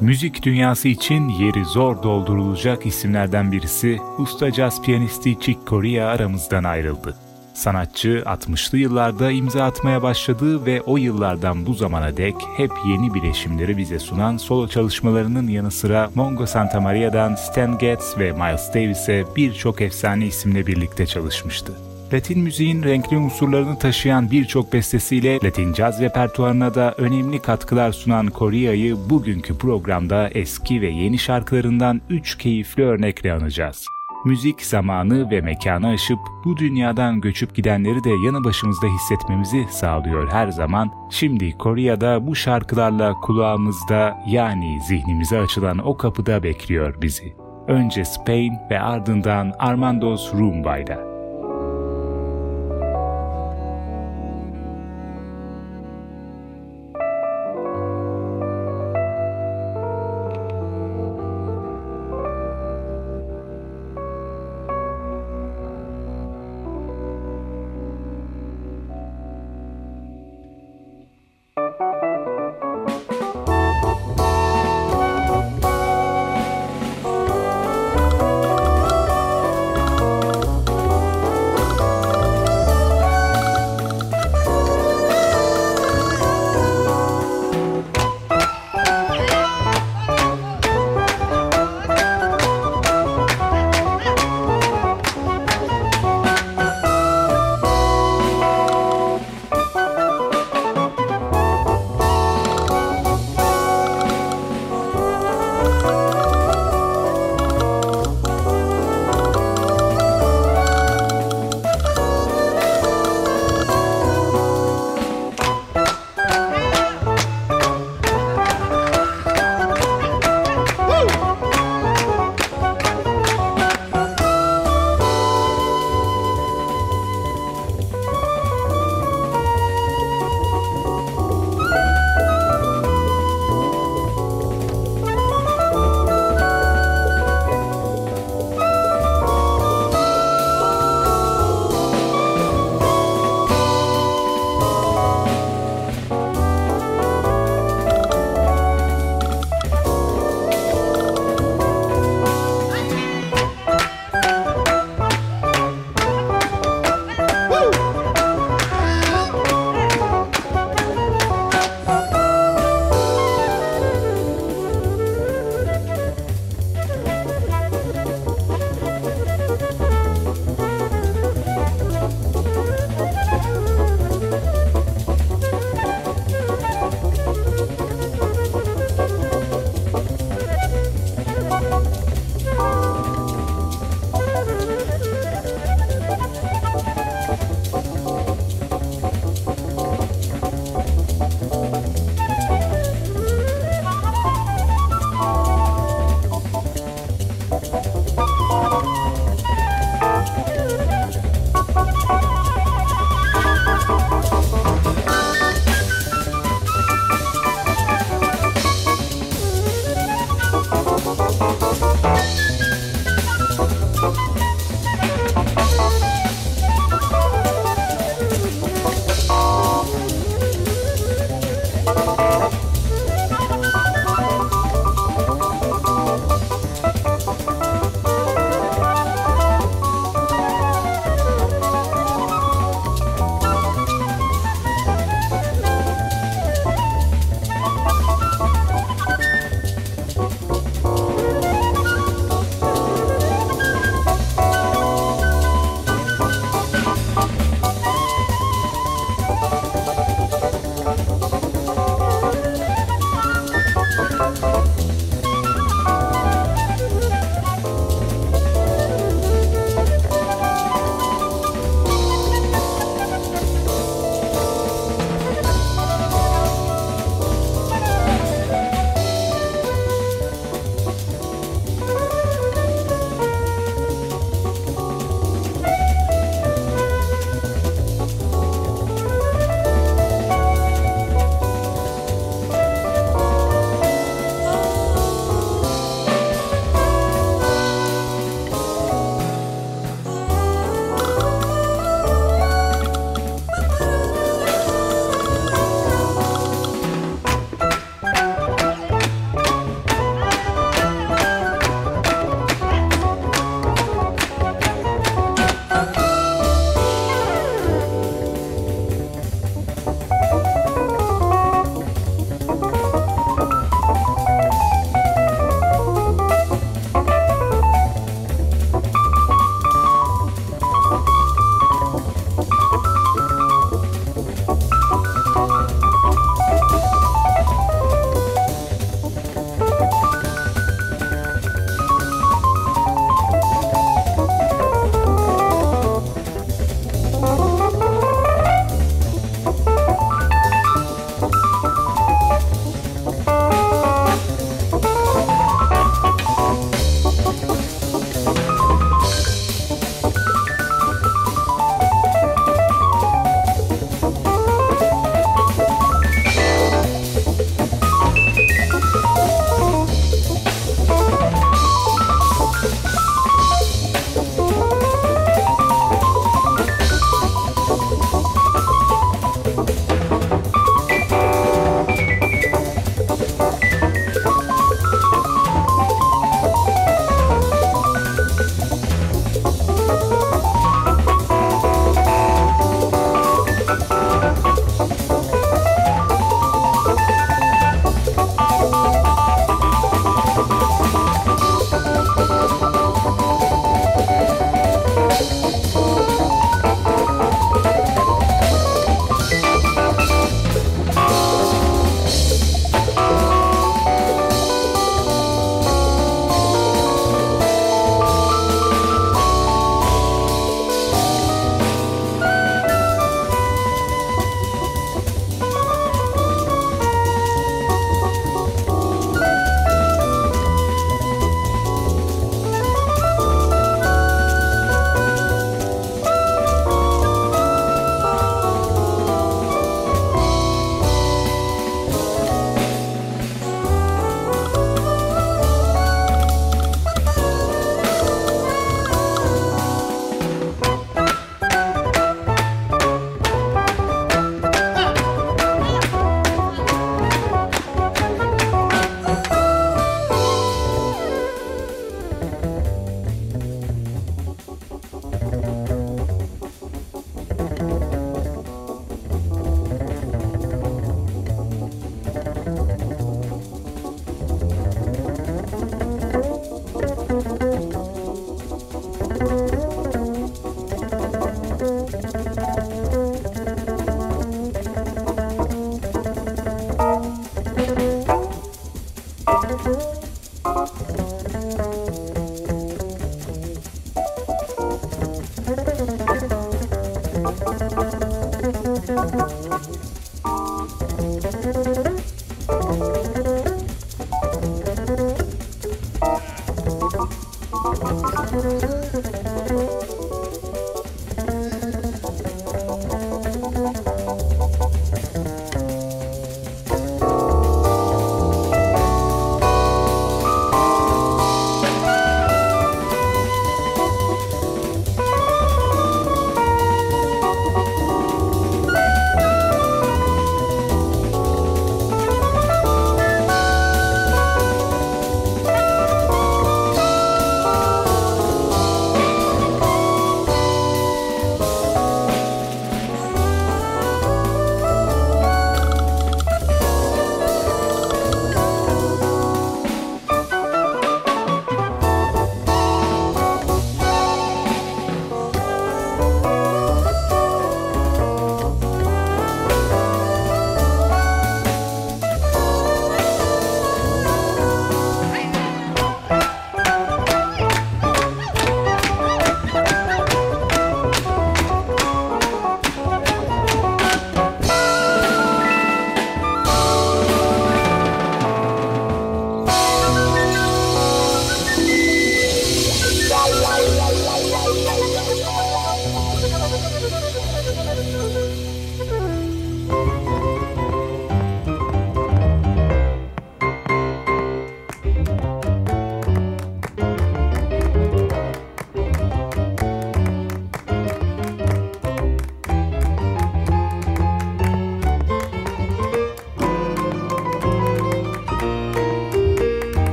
Müzik dünyası için yeri zor doldurulacak isimlerden birisi usta caz piyanisti Chick Corea aramızdan ayrıldı. Sanatçı 60'lı yıllarda imza atmaya başladığı ve o yıllardan bu zamana dek hep yeni bileşimleri bize sunan solo çalışmalarının yanı sıra Mongo Santa Maria'dan Stan Getz ve Miles Davis'e birçok efsane isimle birlikte çalışmıştı. Latin müziğin renkli unsurlarını taşıyan birçok bestesiyle Latin caz repertuarına da önemli katkılar sunan Korea'yı bugünkü programda eski ve yeni şarkılarından 3 keyifli örnekle anacağız. Müzik zamanı ve mekanı aşıp bu dünyadan göçüp gidenleri de yanı başımızda hissetmemizi sağlıyor her zaman. Şimdi Korea'da bu şarkılarla kulağımızda yani zihnimize açılan o kapıda bekliyor bizi. Önce Spain ve ardından Armando's Rumba'yla.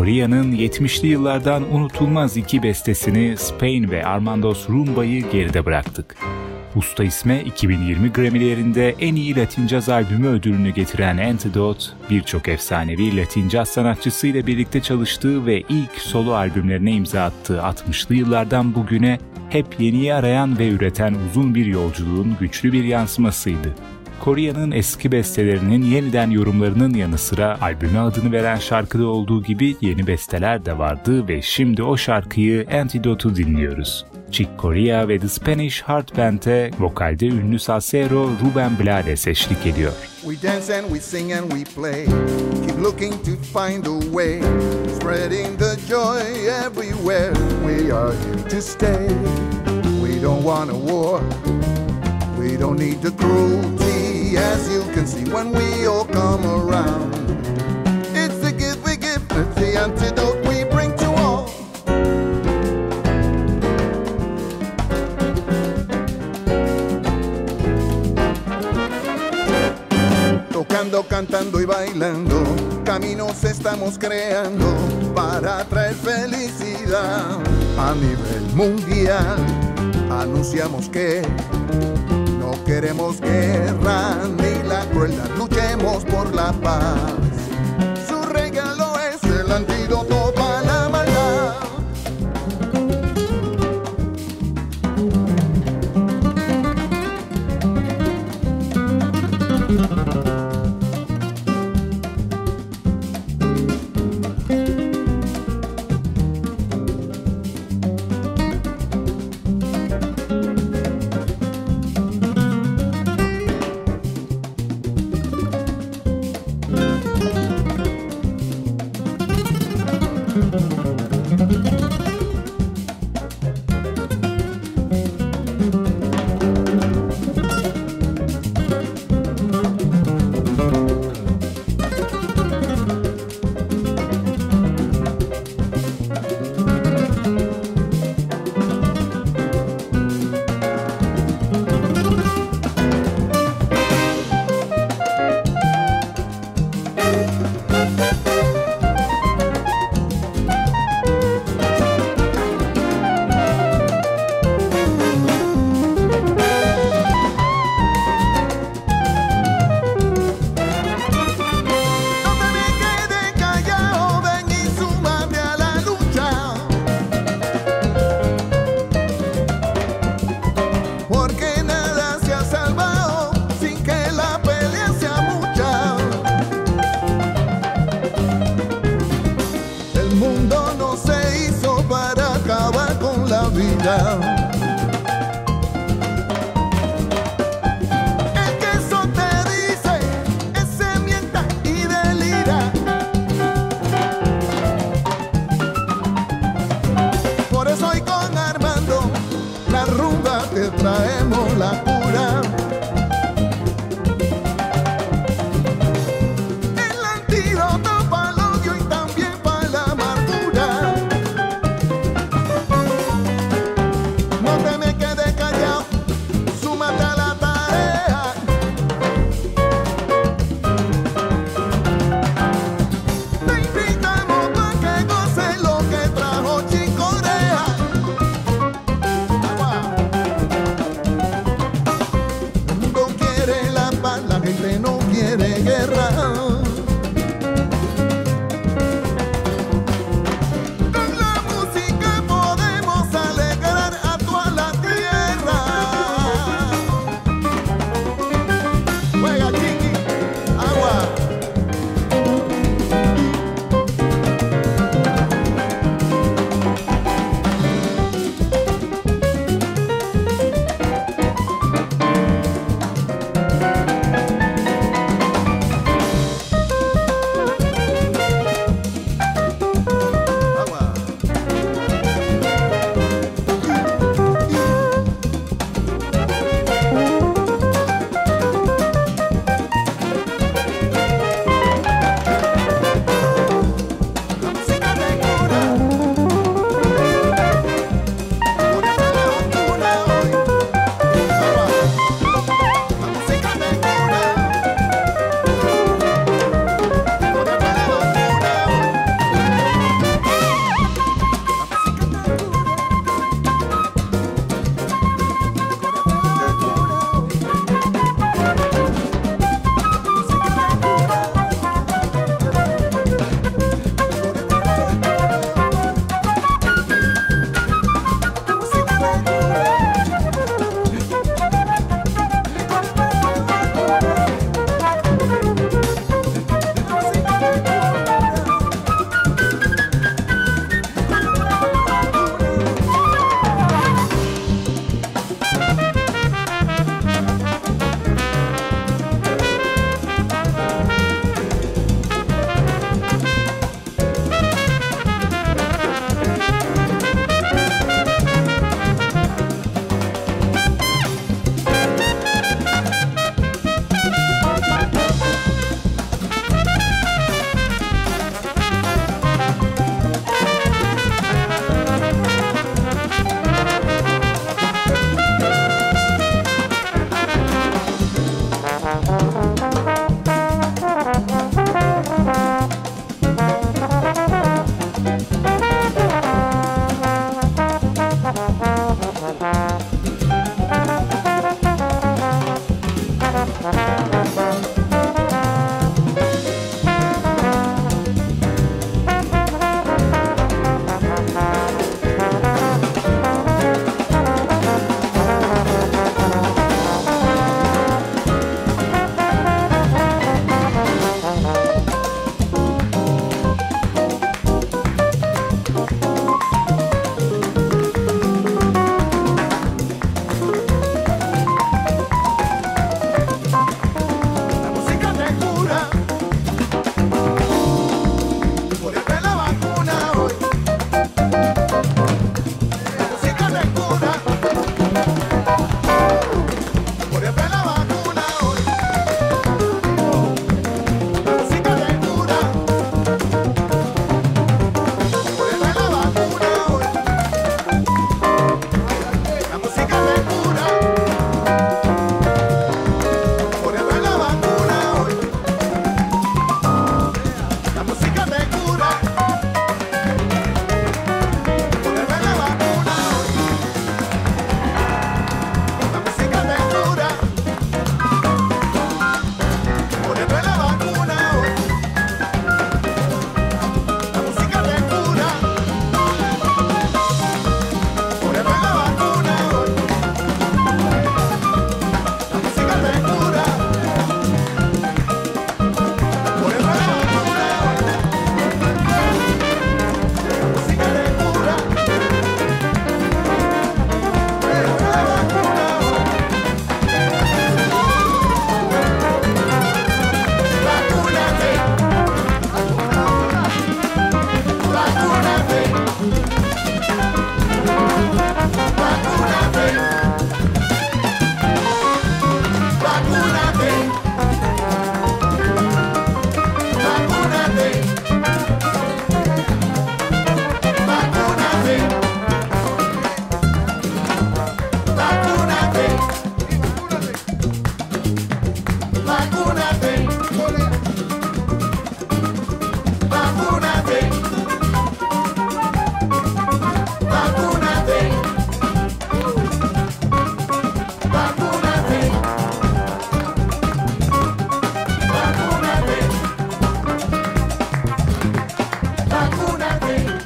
Chick Corea'nın 70'li yıllardan unutulmaz iki bestesini Spain ve Armandos Rumba'yı geride bıraktık. Usta isme 2020 Grammy'lerinde en iyi Latin Caz albümü ödülünü getiren Antidote, birçok efsanevi Latin Caz sanatçısıyla birlikte çalıştığı ve ilk solo albümlerine imza attığı 60'lı yıllardan bugüne hep yeniyi arayan ve üreten uzun bir yolculuğun güçlü bir yansımasıydı. Korea'nın eski bestelerinin yeniden yorumlarının yanı sıra albüme adını veren şarkıda olduğu gibi yeni besteler de vardı ve şimdi o şarkıyı Antidote'u dinliyoruz. Chick Corea ve The Spanish Heart Band'e vokalde ünlü salsero Ruben Blades eşlik ediyor. We dance and we sing and we play. Keep looking to find a way. Spreading the joy everywhere. We are here to stay. We don't want a war. We don't need the cruelty. As you can see when we all come around. It's the gift we give. It's the antidote we bring to all. Tocando, cantando y bailando, caminos estamos creando para traer felicidad a nivel mundial. Anunciamos que no queremos guerra ni la crueldad, luchemos por la paz. Su regalo es el antídoto para la maldad.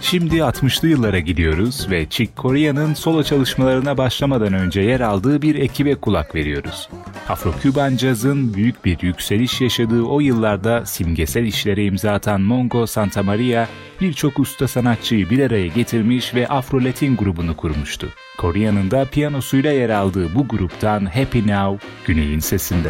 Şimdi 60'lı yıllara gidiyoruz ve Chick Corea'nın solo çalışmalarına başlamadan önce yer aldığı bir ekibe kulak veriyoruz. Afro-Cuban Jazz'ın büyük bir yükseliş yaşadığı o yıllarda simgesel işlere imza atan Mongo Santa Maria birçok usta sanatçıyı bir araya getirmiş ve Afro-Latin grubunu kurmuştu. Korea'nın da piyanosuyla yer aldığı bu gruptan Happy Now, Güney'in sesinde.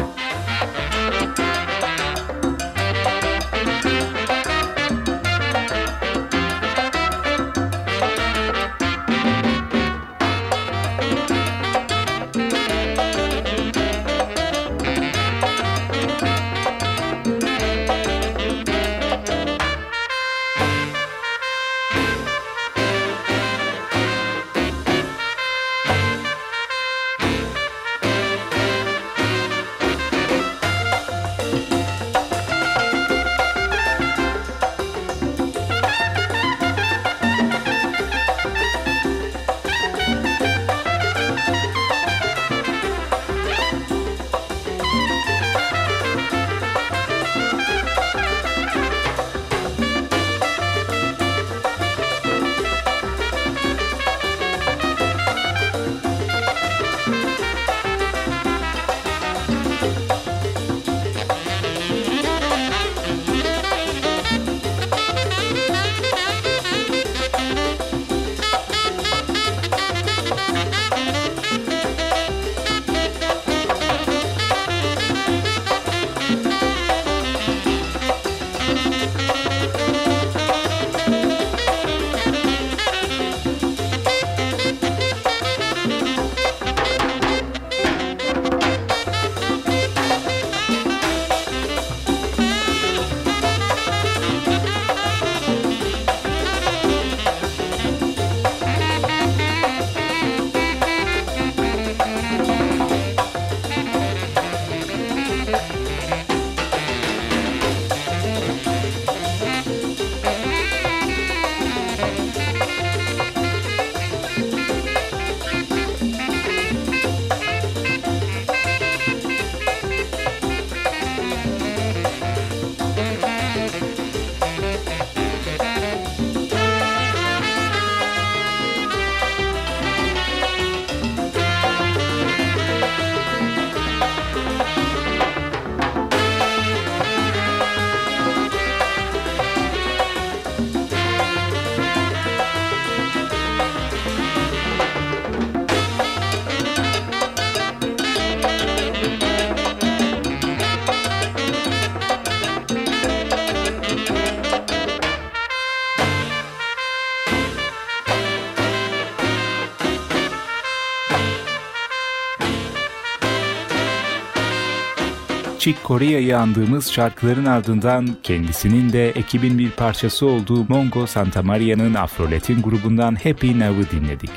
Chick Corea'yı andığımız şarkıların ardından kendisinin de ekibin bir parçası olduğu Mongo Santa Maria'nın Afro-Latin grubundan Happy Now'ı dinledik.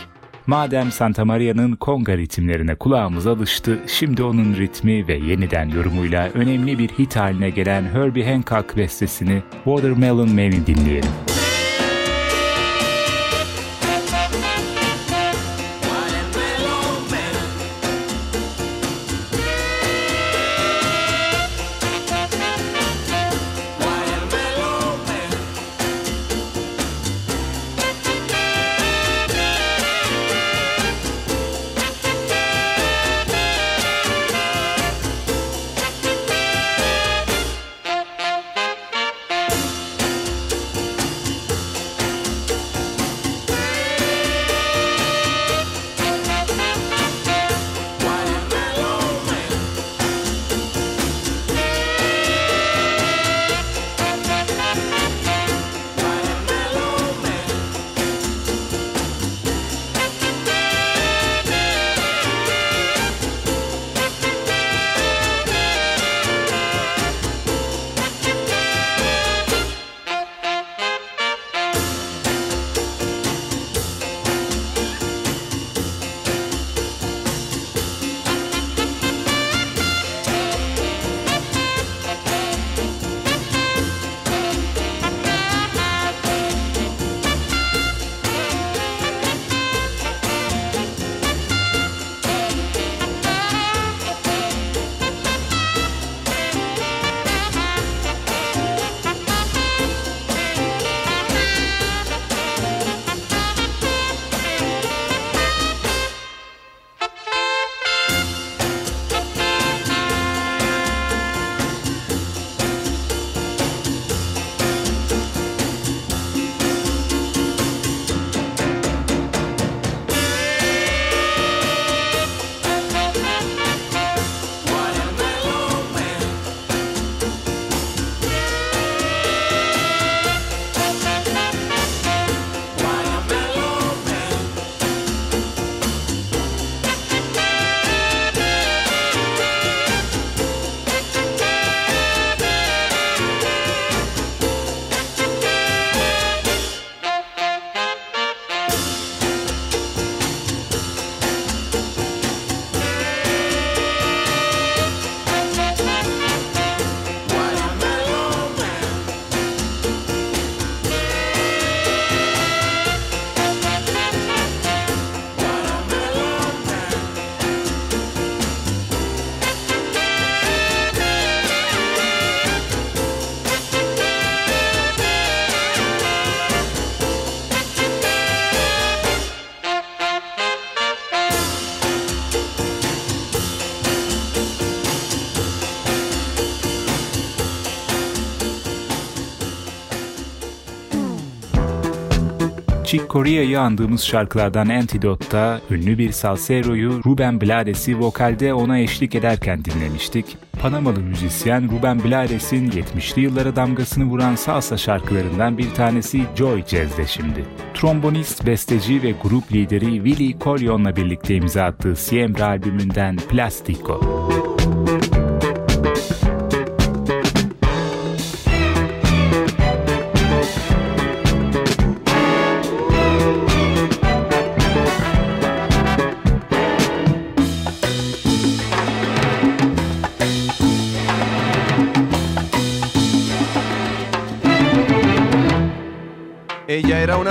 Madem Santa Maria'nın konga ritimlerine kulağımız alıştı, şimdi onun ritmi ve yeniden yorumuyla önemli bir hit haline gelen Herbie Hancock bestesini Watermelon Man'i dinleyelim. Chick Corea'yı andığımız şarkılardan Antidote'da ünlü bir salsero'yu Ruben Blades'i vokalde ona eşlik ederken dinlemiştik. Panamalı müzisyen Ruben Blades'in 70'li yıllara damgasını vuran salsa şarkılarından bir tanesi Joy Jazz'de şimdi. Trombonist, besteci ve grup lideri Willie Collion'la birlikte imza attığı Siembra albümünden Plastico. Ella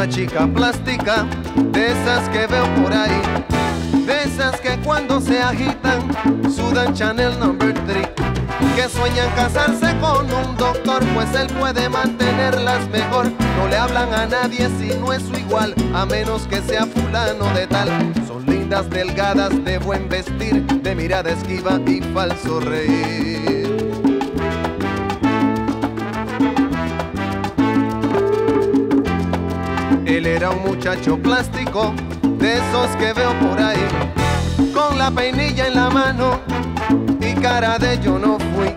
chica plástica, de esas que veo por ahí, de esas que cuando se agitan sudan Chanel Number 3, que sueñan casarse con un doctor, pues él puede mantenerlas mejor. No le hablan a nadie si no es su igual, a menos que sea fulano de tal. Son lindas, delgadas, de buen vestir, de mirada esquiva y falso reír. Era un muchacho plástico, de esos que veo por ahí, con la peinilla en la mano y cara de yo no fui.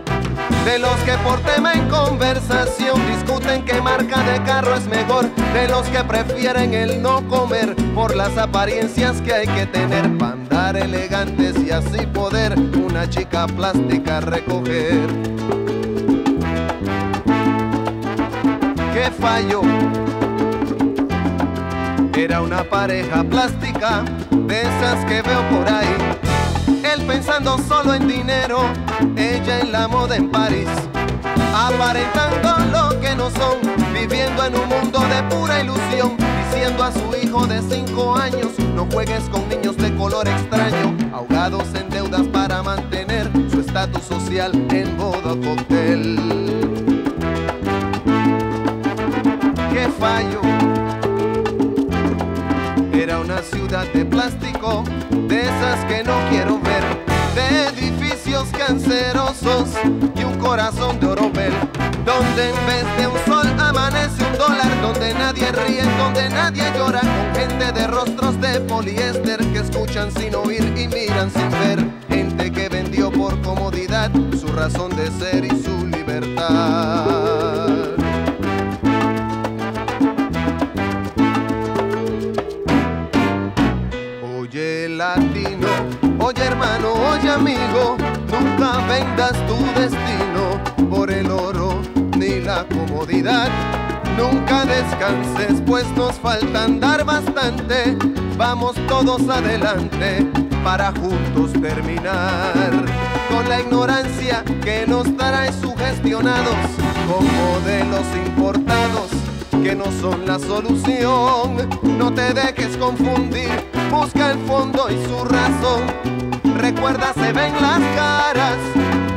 De los que por tema en conversación discuten qué marca de carro es mejor. De los que prefieren el no comer por las apariencias que hay que tener para andar elegantes y así poder una chica plástica recoger. ¿Qué fallo? Era una pareja plástica, de esas que veo por ahí. Él pensando solo en dinero, ella en la moda en París. Aparentando lo que no son, viviendo en un mundo de pura ilusión. Diciendo a su hijo de 5 años, no juegues con niños de color extraño. Ahogados en deudas para mantener su estatus social en boda cóctel. ¡Qué fallo! Ciudad de plástico, de esas que no quiero ver, de edificios cancerosos y un corazón de oropel, donde en vez de un sol amanece un dólar, donde nadie ríe, donde nadie llora, con gente de rostros de poliéster que escuchan sin oír y miran sin ver, gente que vendió por comodidad su razón de ser y su libertad. Amigo, nunca vendas tu destino por el oro ni la comodidad. Nunca descanses, pues nos falta andar bastante. Vamos todos adelante para juntos terminar con la ignorancia que nos trae sugestionados con modelos importados que no son la solución. No te dejes confundir, busca el fondo y su razón. Recuerda, se ven las caras,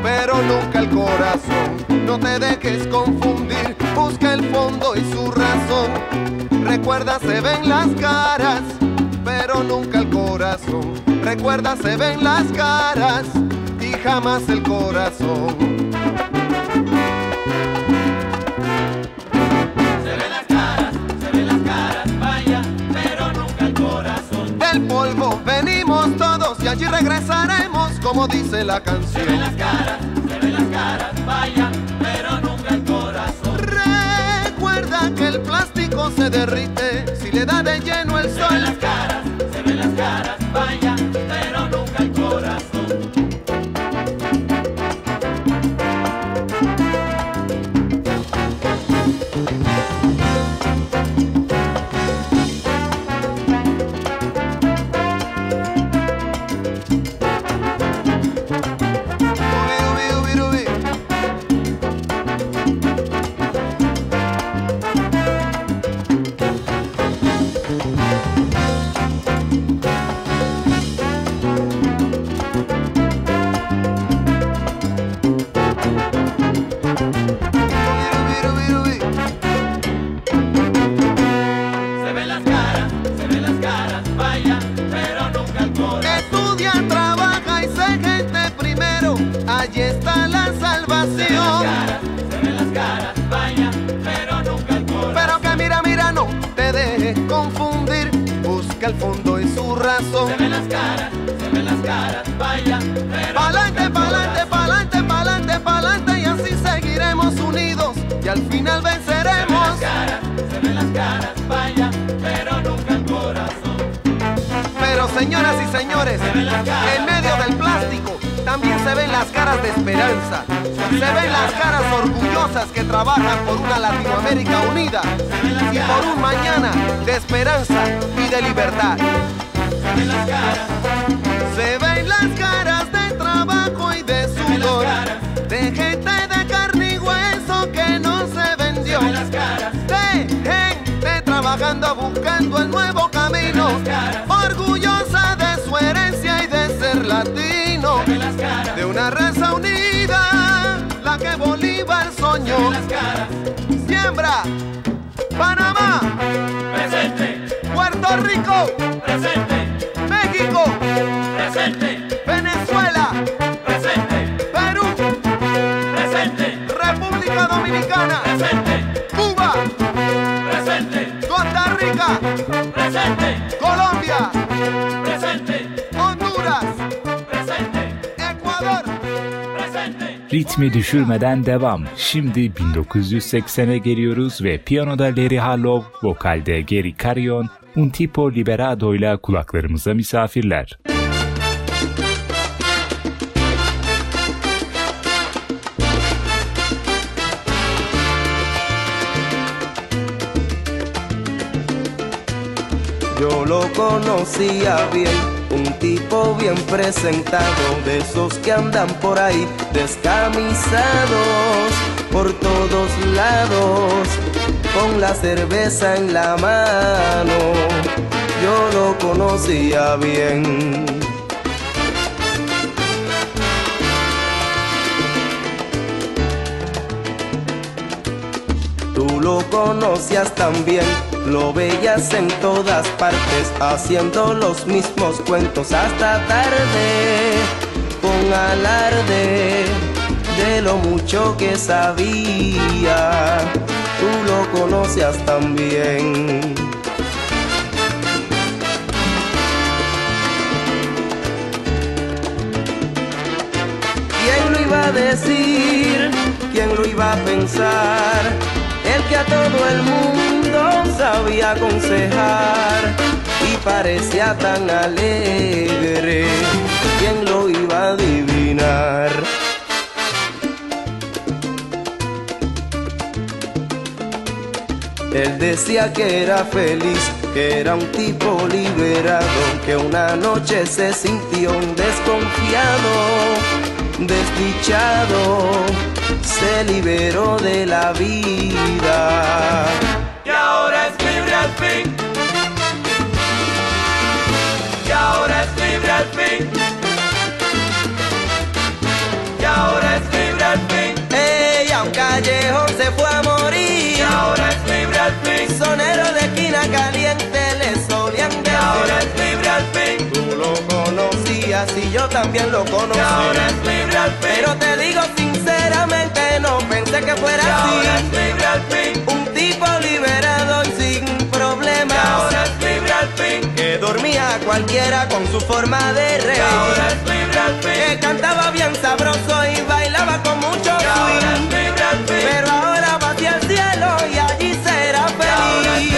pero nunca el corazón. No te dejes confundir, busca el fondo y su razón. Recuerda, se ven las caras, pero nunca el corazón. Recuerda, se ven las caras y jamás el corazón. Allí regresaremos, como dice la canción. Se ven las caras, se ven las caras, vaya, pero nunca el corazón. Recuerda que el plástico se derrite si le da de lleno el Se ven las sol. caras, se ven las caras, vaya, trabajan por una Latinoamérica unida y por un mañana de esperanza y de libertad. Soñó. Siembra, Panamá, Presente, Puerto Rico, presente, México, presente, Venezuela, presente, Perú, presente, República Dominicana, presente, Ritmi düşürmeden devam. Şimdi 1980'e geliyoruz ve piyanoda Larry Harlow, vokalde Gary Carrion, Un Tipo Liberado ile kulaklarımıza misafirler. Yo lo conocía bien, un tipo bien presentado, de esos que andan por ahí descamisados por todos lados, con la cerveza en la mano. Yo lo conocía bien. Tú lo conocías también, lo veías en todas partes, haciendo los mismos cuentos hasta tarde, con alarde de lo mucho que sabía. Tú lo conocías también. ¿Quién lo iba a decir? ¿Quién lo iba a pensar? El que a todo el mundo sabía aconsejar y parecía tan alegre. ¿Quién lo iba a adivinar? Él decía que era feliz, que era un tipo liberado, que una noche se sintió un desconfiado, desdichado, se liberó de la vida. Y ahora es libre al fin. Y ahora es libre al fin. Y ahora es libre al fin. Ella a un callejón se fue a Y morir. ahora es libre al fin. Sonero de esquina caliente le solían Y ahora es libre al fin. Tú lo conocías y yo también lo Y conocí. ahora es libre al fin. Pero te digo sinceramente, no pensé que Y fuera ahora así. es libre al fin. Un Que dormía cualquiera con su forma de Y ahora reír. es libre al Que cantaba bien sabroso y bailaba con mucho ahora swing. Pero ahora va hacia el cielo y allí será ahora feliz.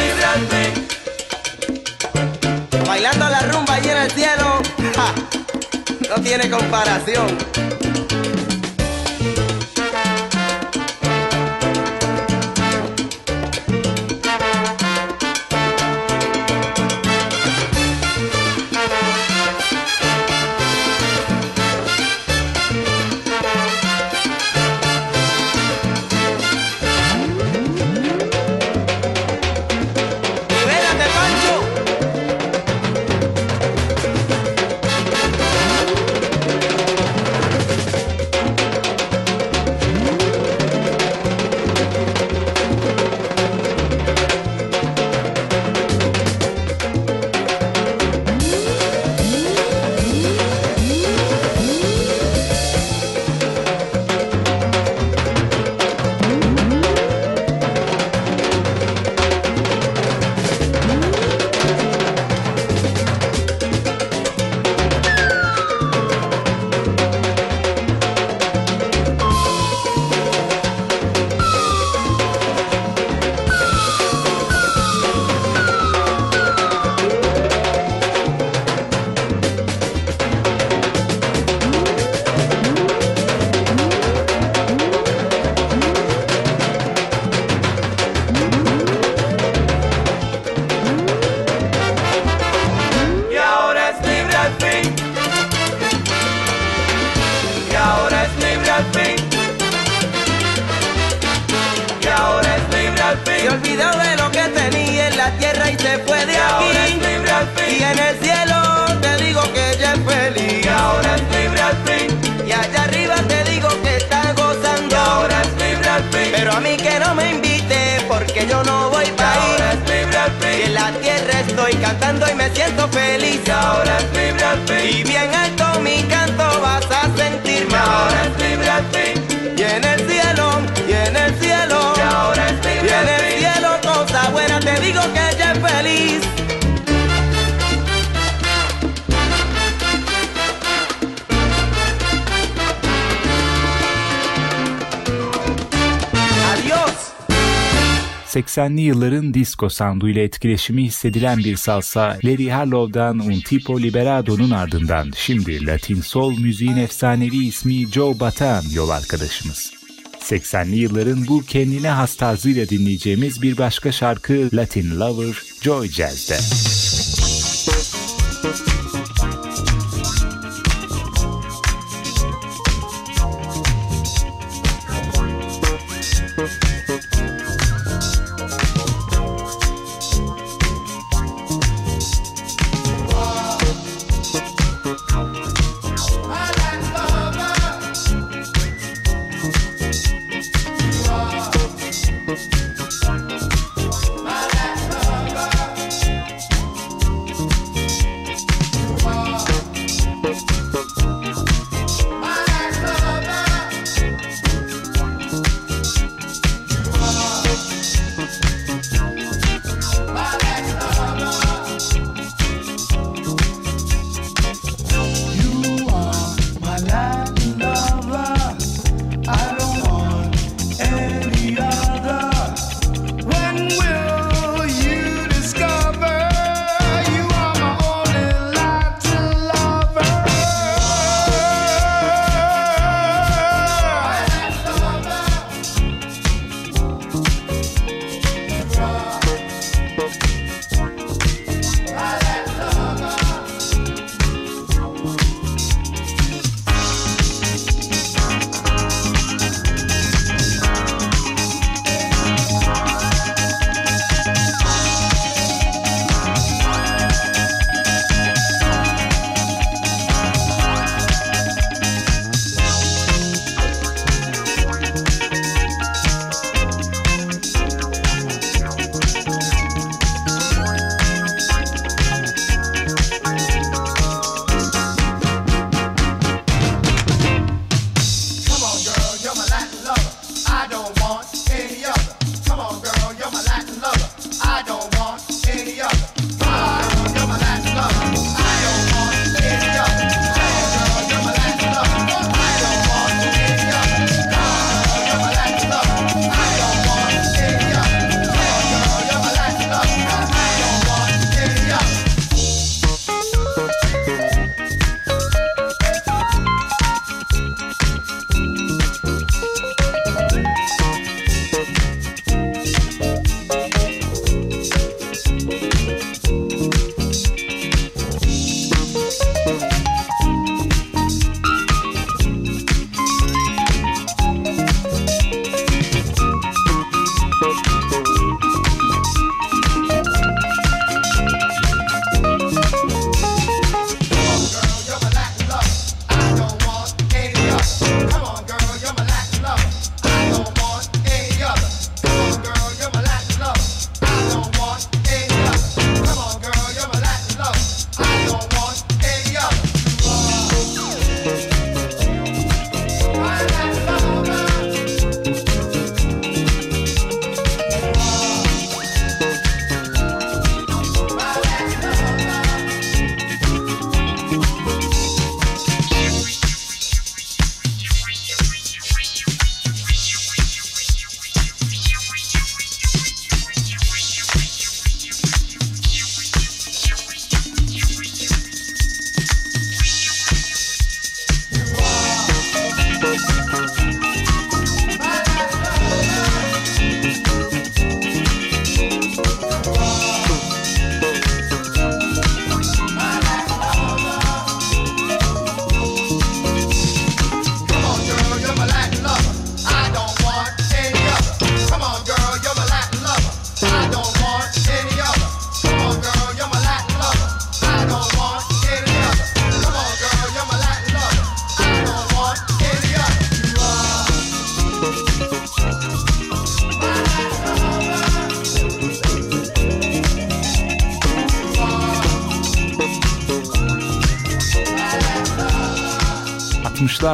fin. Bailando la rumba allí en el cielo. ja, no tiene comparación. 80'li yılların disco sounduyla etkileşimi hissedilen bir salsa Larry Harlow'dan Un Tipo Liberado'nun ardından şimdi Latin Soul müziğin efsanevi ismi Joe Bataan yol arkadaşımız. 80'li yılların bu kendine has tarzıyla dinleyeceğimiz bir başka şarkı Latin Lover Joy Jazz'de. I don't want.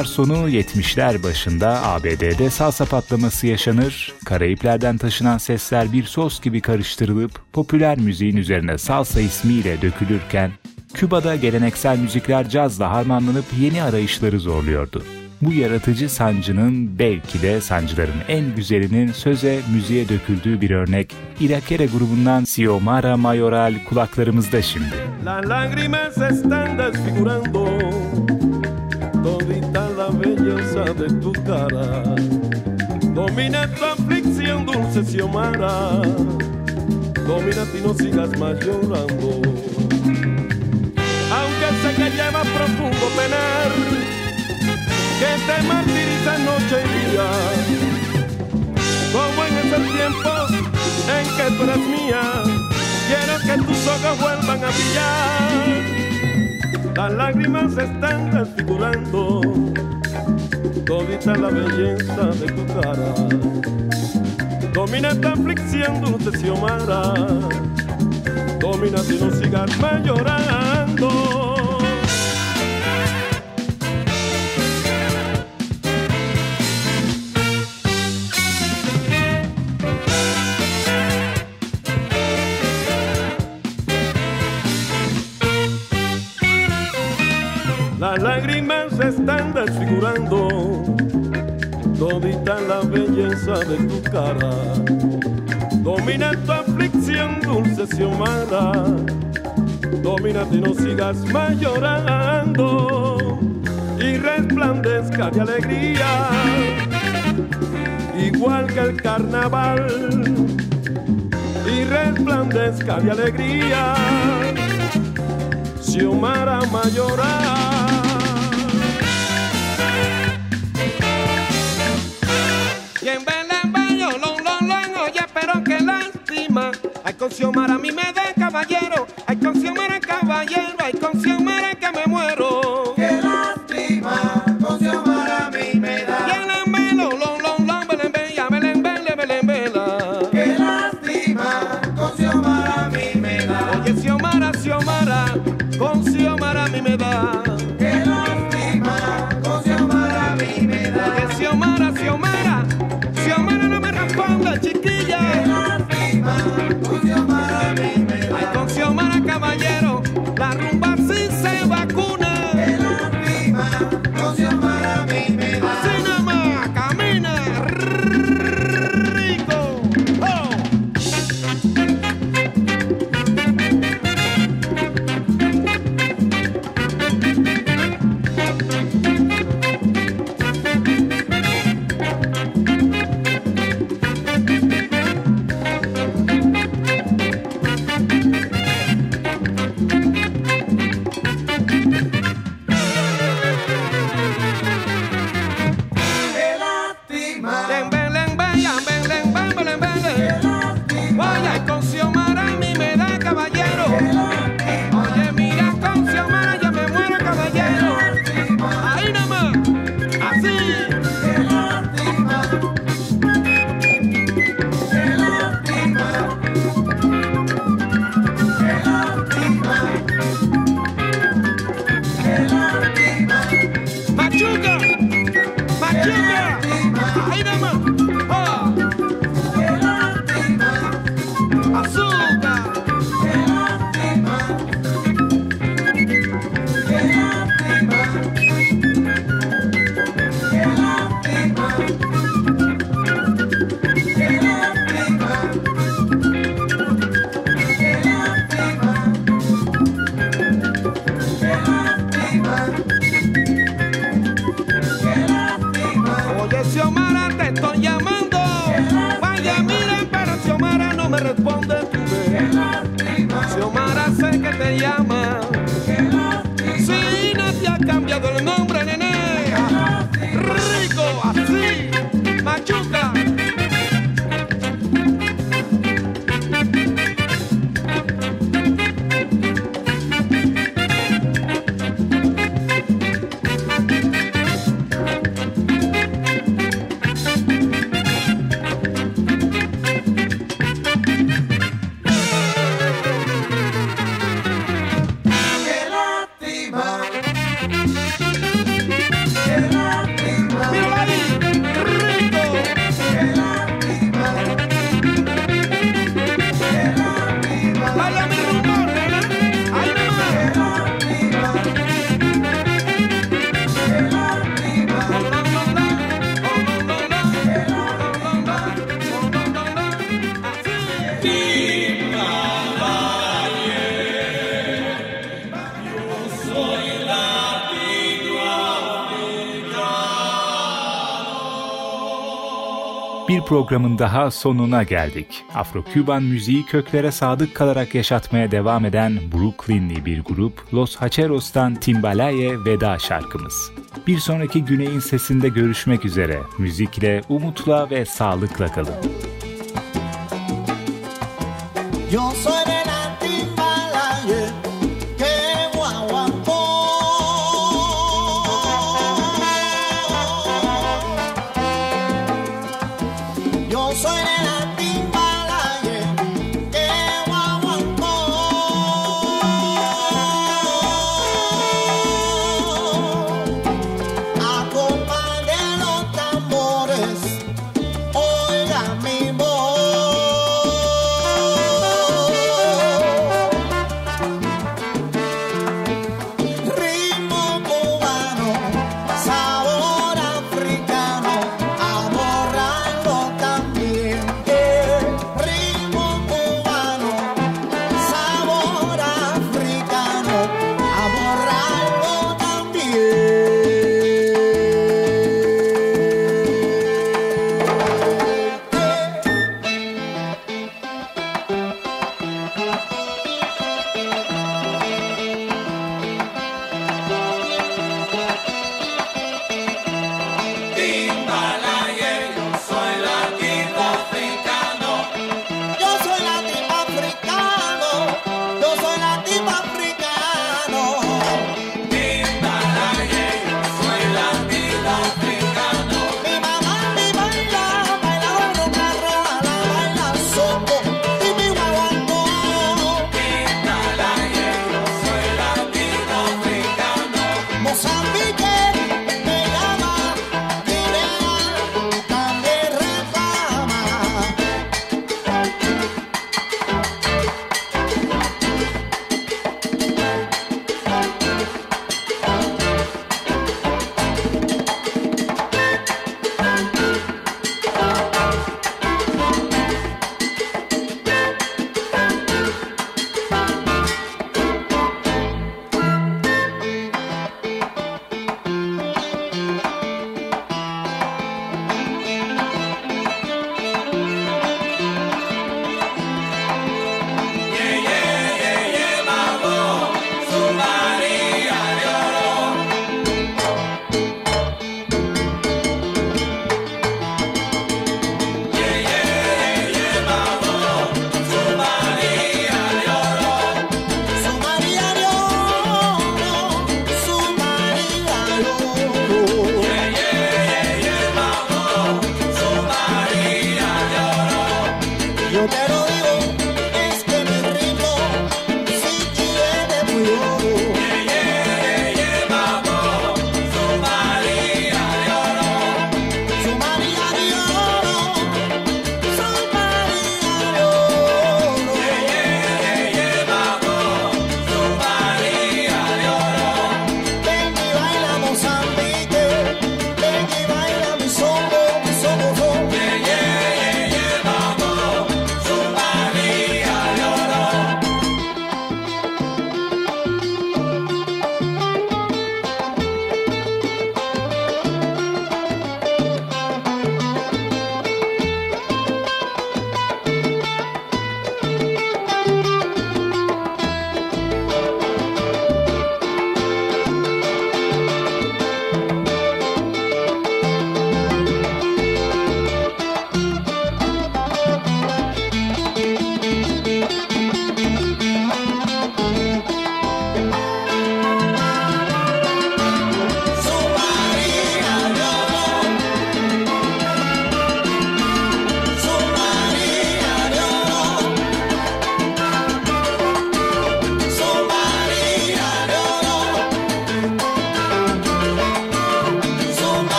60'lar sonu 70'ler başında ABD'de salsa patlaması yaşanır, Karayiplerden taşınan sesler bir sos gibi karıştırılıp popüler müziğin üzerine salsa ismiyle dökülürken, Küba'da geleneksel müzikler cazla harmanlanıp yeni arayışları zorluyordu. Bu yaratıcı sancının belki de sancıların en güzelinin söze, müziğe döküldüğü bir örnek Irakere grubundan Xiomara Mayoral kulaklarımızda şimdi. Las de tu cara. Domina tu aflicción, dulce Xiomara. Domina y no sigas más llorando. Aunque sé que lleva profundo penar, que te martiriza noche y día. Como en ese tiempo en que tú eres mía, quiero que tus ojos vuelvan a brillar. Las lágrimas se están desfigurando todita la belleza de tu cara. Domina esta aflicción, dulce Xiomara. Domina y no sigas llorando. Las lágrimas se están desfigurando de tu cara. Domina tu aflicción, dulce Xiomara. Domina y no sigas más llorando. Y resplandezca de alegría, igual que el carnaval. Y resplandezca de alegría, Xiomara Mayoral. Con Xiomara a mí me da programın daha sonuna geldik. Afro-Küban müziği köklere sadık kalarak yaşatmaya devam eden Brooklynli bir grup Los Hacheros'tan Timbalaye veda şarkımız. Bir sonraki Güney'in sesinde görüşmek üzere. Müzikle, umutla ve sağlıkla kalın. Yo yo te lo